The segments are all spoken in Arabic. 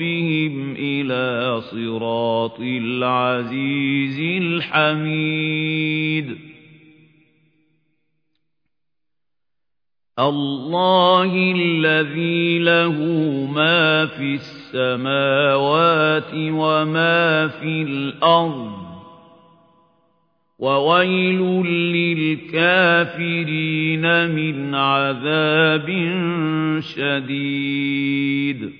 ربهم إلى صراط العزيز الحميد الله الذي له ما في السماوات وما في الأرض وويل للكافرين من عذاب شديد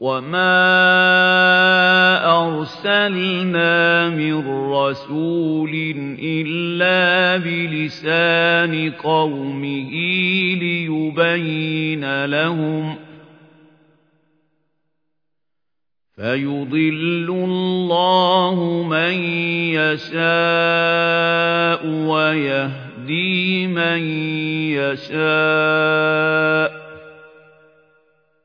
وما أرسلنا من رسول إلا بلسان قومه ليبين لهم فيضل الله من يشاء ويهدي من يشاء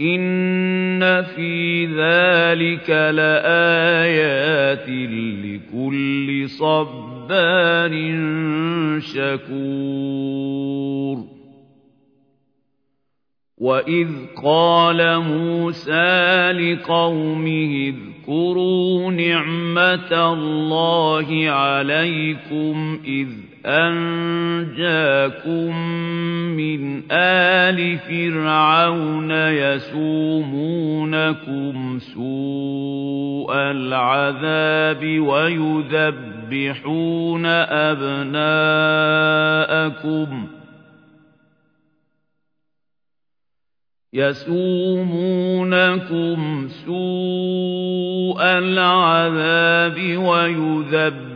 إن في ذلك لآيات لكل صبار شكور وإذ قال موسى لقومه اذكروا نعمة الله عليكم إذ أنجاكم من آل فرعون يسومونكم سوء العذاب ويذبحون أبناءكم يسومونكم سوء العذاب ويذبحون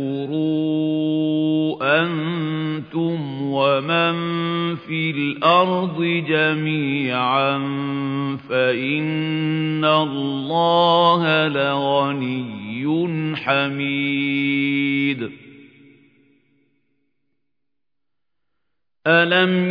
تَكْفُرُوا أَنتُمْ وَمَن فِي الْأَرْضِ جَمِيعًا فَإِنَّ اللَّهَ لَغَنِيٌّ حَمِيدٌ. أَلَمْ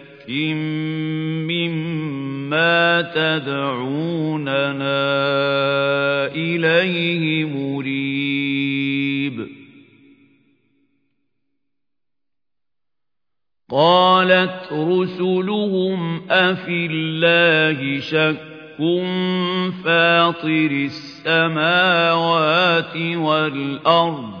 مِّمَّا تَدْعُونَنَا إِلَيْهِ مُرِيبٍ قَالَتْ رُسُلُهُمْ أَفِي اللَّهِ شَكٌّ فَاطِرِ السَّمَاوَاتِ وَالْأَرْضِ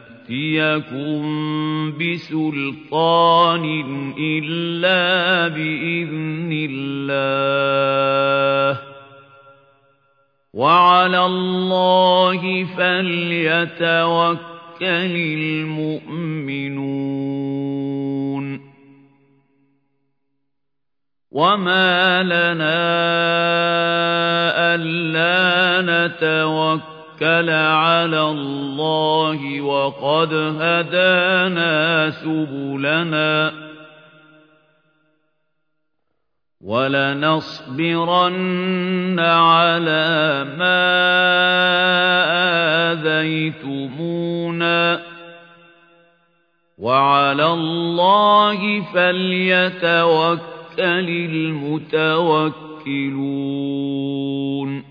نَّأْتِيَكُم بِسُلْطَانٍ إِلَّا بِإِذْنِ اللَّهِ ۚ وَعَلَى اللَّهِ فَلْيَتَوَكَّلِ الْمُؤْمِنُونَ وَمَا لَنَا أَلَّا نَتَوَكَّلَ عَلَى اللَّهِ وَقَدْ هَدَانَا سُبُلَنَا. وَلَنَصْبِرَنَّ عَلَىٰ مَا آذَيْتُمُونَا ۚ. وَعَلَى اللَّهِ فَلْيَتَوَكَّلِ الْمُتَوَكِّلُونَ.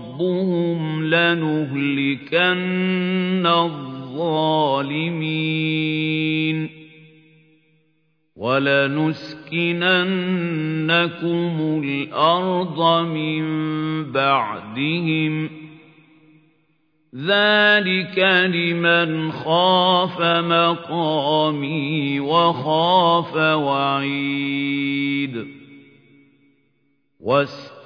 لَنُهْلِكَنَّ الظَّالِمِينَ وَلَنُسْكِنَنَّكُمُ الْأَرْضَ مِن بَعْدِهِمْ ۚ ذَٰلِكَ لِمَنْ خَافَ مَقَامِي وَخَافَ وَعِيدِ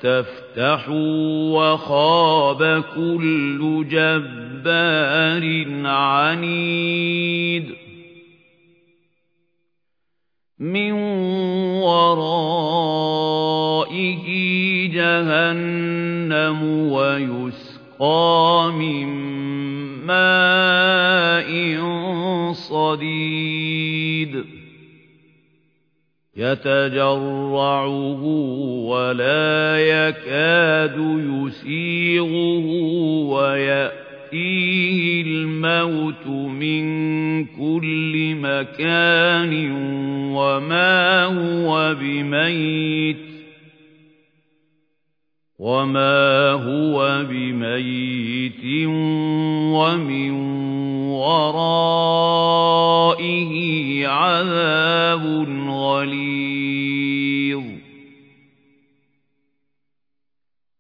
وَاسْتَفْتَحُوا وَخَابَ كُلُّ جَبَّارٍ عَنِيدٍ مِّن وَرَائِهِ جَهَنَّمُ وَيُسْقَىٰ مِن مَّاءٍ صَدِيدٍ يَتَجَرَّعُهُ وَلَا يَكَادُ يُسِيغُهُ وَيَأْتِيهِ الْمَوْتُ مِن كُلِّ مَكَانٍ وَمَا هُوَ بِمَيِّتٍ وما هو بميت ومن ورائه عذاب غليظ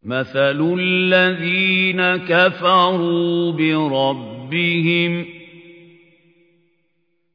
مثل الذين كفروا بربهم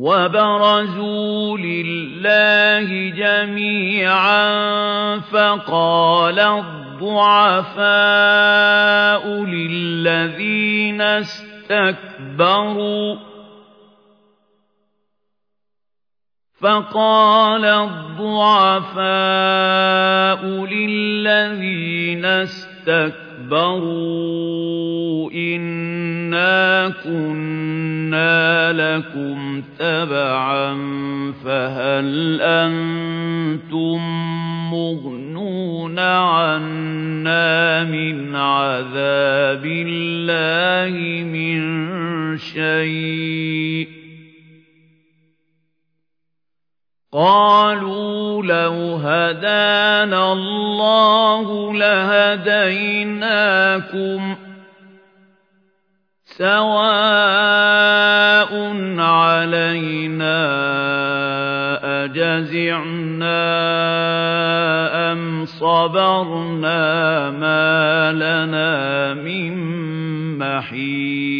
وبرزوا لله جميعا فقال الضعفاء للذين استكبروا فقال الضعفاء للذين استكبروا إنا كنا لكم تبعا فهل أنتم مغنون عنا من عذاب الله من شيء قالوا لو هدانا الله لهديناكم سواء علينا أجزعنا أم صبرنا ما لنا من محيص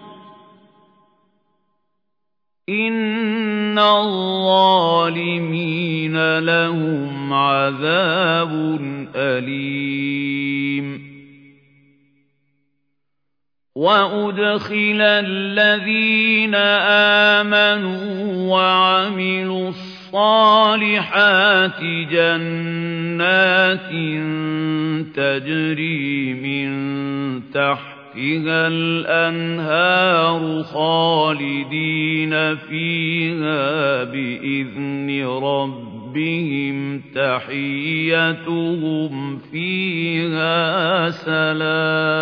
إِنَّ الظَّالِمِينَ لَهُمْ عَذَابٌ أَلِيمٌ وَأُدْخِلَ الَّذِينَ آمَنُوا وَعَمِلُوا الصَّالِحَاتِ جَنَّاتٍ تَجْرِي مِن تَحْتِهَا تحتها الأنهار خالدين فيها بإذن ربهم. تحيتهم فيها سلام.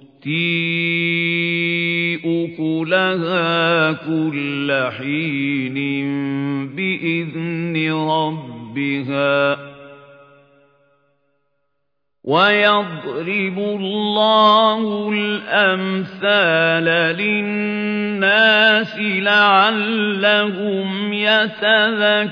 تُؤْتِي أُكُلَهَا كُلَّ حِينٍ بِإِذْنِ رَبِّهَا ۗ وَيَضْرِبُ اللَّهُ الْأَمْثَالَ لِلنَّاسِ لَعَلَّهُمْ يَتَذَكَّرُونَ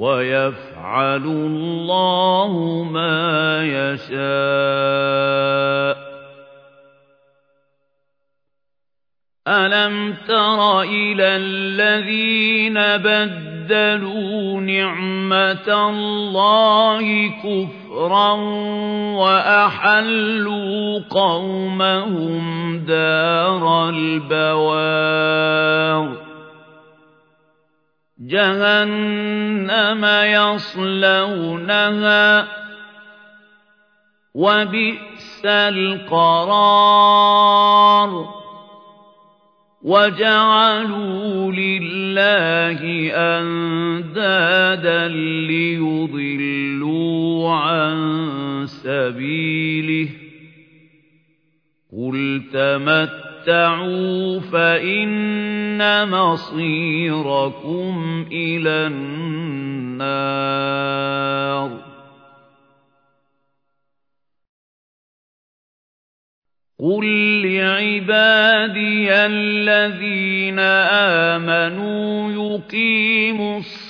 وَيَفْعَلُ اللَّهُ مَا يَشَاءُ. أَلَمْ تَرَ إِلَى الَّذِينَ بَدَّلُوا نِعْمَةَ اللَّهِ كُفْرًا وَأَحَلُّوا قَوْمَهُمْ دَارَ الْبَوَارِ؟ جهنم يصلونها وبئس القرار وجعلوا لله أندادا ليضلوا عن سبيله قل تمتعوا فإن مصيركم إلى النار قل لعبادي الذين آمنوا يقيموا الصلاة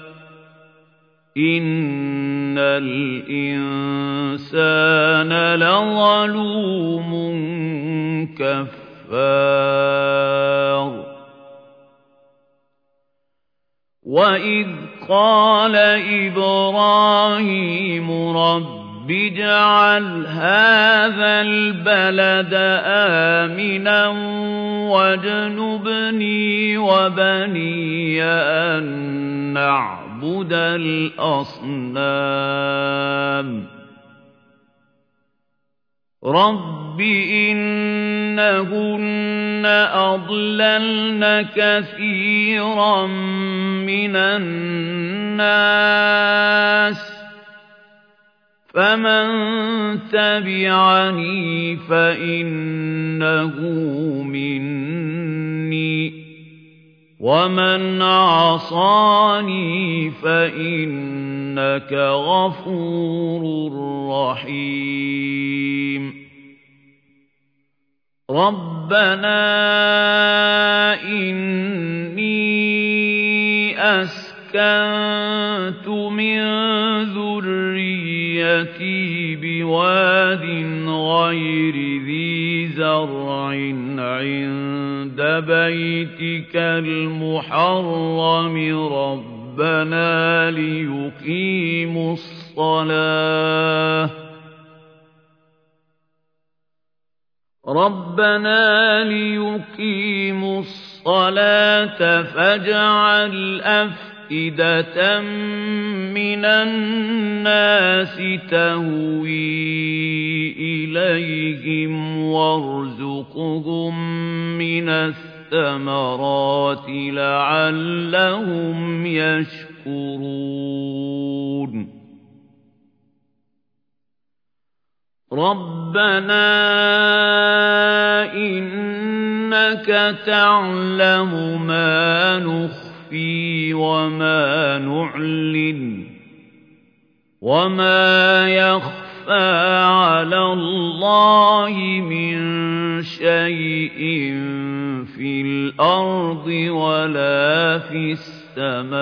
إِنَّ الْإِنسَانَ لَظَلُومٌ كَفَّارٌ وَإِذْ قَالَ إِبْرَاهِيمُ رَبِّ اجْعَلْ هَٰذَا الْبَلَدَ آمِنًا وَاجْنُبْنِي وَبَنِيَّ أَن نَّعْبُدَ الْأَصْنَامَ. رَبِّ إِنَّهُنَّ أَضْلَلْنَ كَثِيرًا مِّنَ النَّاسِ. فَمَن تَبِعَنِي فَإِنَّهُ مِنِّي. وَمَنْ عَصَانِي فَإِنَّكَ غَفُورٌ رَّحِيمٌ رَبَّنَا إِنِّي أَسْكَنتُ مِن ذُرِّيَّتِي بِوَادٍ غَيْرِ ذِي زَرْعٍ عِندَ بَيْتِكَ الْمُحَرَّمِ رَبَّنَا لِيُقِيمُوا الصَّلَاةَ. رَبَّنَا لِيُقِيمُوا الصَّلَاةَ فَاجْعَلْ أَفْئِدَةً مِّنَ النَّاسِ تَهْوِي إِلَيْهِمْ وَارْزُقْهُم مِّنَ الثَّمَرَاتِ لَعَلَّهُمْ يَشْكُرُونَ. رَبَّنَا إِنَّكَ تَعْلَمُ مَا نُخْفِي وَمَا نُعْلِنُ وَمَا يَخْفَىٰ عَلَى اللَّهِ مِن شَيْءٍ فِي الْأَرْضِ وَلَا فِي السَّمَاءِ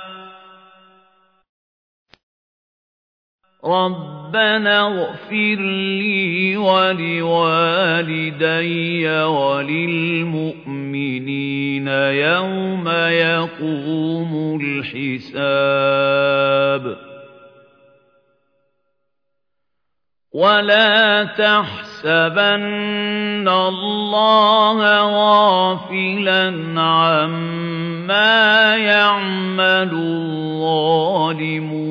رَبَّنَا اغْفِرْ لِي وَلِوَالِدَيَّ وَلِلْمُؤْمِنِينَ يَوْمَ يَقُومُ الْحِسَابُ وَلَا تَحْسَبَنَّ اللَّهَ غَافِلًا عَمَّا يَعْمَلُ الظَّالِمُونَ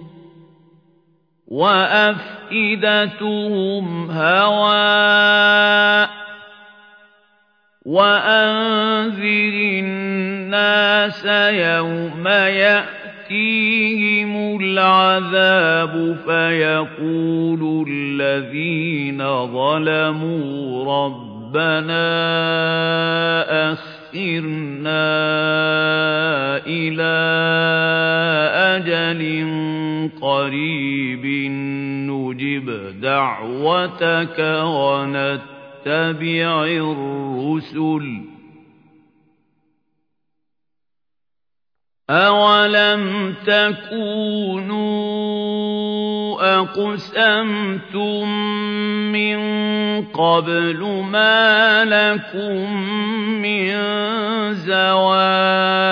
وَأَفْئِدَتُهُمْ هَوَاءٌ وَأَنذِرِ النَّاسَ يَوْمَ يَأْتِيهِمُ الْعَذَابُ فَيَقُولُ الَّذِينَ ظَلَمُوا رَبَّنَا أَخِّرْنَا إِلَىٰ أَجَلٍ قَرِيبٍ نُّجِبْ دَعْوَتَكَ وَنَتَّبِعِ الرُّسُلَ. أَوَلَمْ تَكُونُوا أَقْسَمْتُم مِّن قَبْلُ مَا لَكُم مِّن زَوَالٍ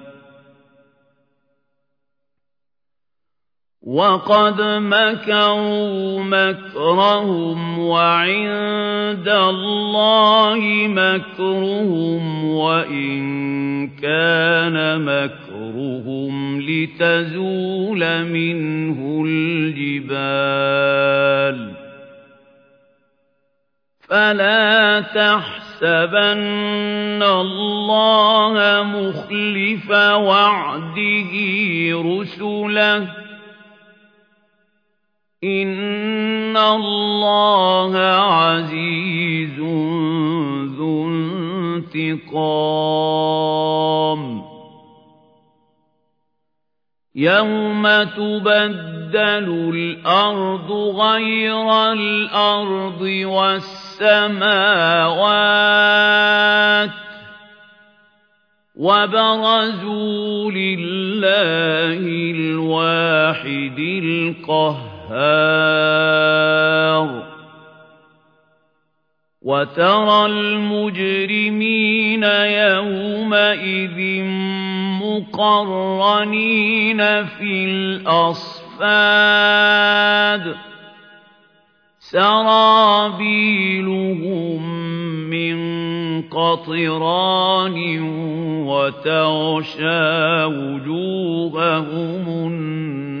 وَقَدْ مَكَرُوا مَكْرَهُمْ وَعِندَ اللَّهِ مَكْرُهُمْ وَإِن كَانَ مَكْرُهُمْ لِتَزُولَ مِنْهُ الْجِبَالُ فَلَا تَحْسَبَنَّ اللَّهَ مُخْلِفَ وَعْدِهِ رُسُلَهُ إِنَّ اللَّهَ عَزِيزٌ ذُو انتِقَامٍ. يَوْمَ تُبَدَّلُ الْأَرْضُ غَيْرَ الْأَرْضِ وَالسَّمَاوَاتُ وَبَرَزُوا لِلَّهِ الْوَاحِدِ الْقَهَّارِ الْأَنْهَارُ وَتَرَى الْمُجْرِمِينَ يَوْمَئِذٍ مُقَرَّنِينَ فِي الْأَصْفَادِ سَرَابِيلُهُم مِّن قَطِرَانٍ وَتَغْشَىٰ وُجُوهَهُمُ النَّارُ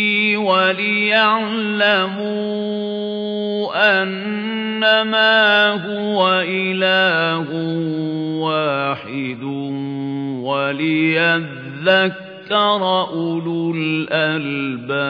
وَلِيَعْلَمُوا أَنَّمَا هُوَ إِلَٰهٌ وَاحِدٌ وَلِيَذَّكَّرَ أُولُو الْأَلْبَابِ.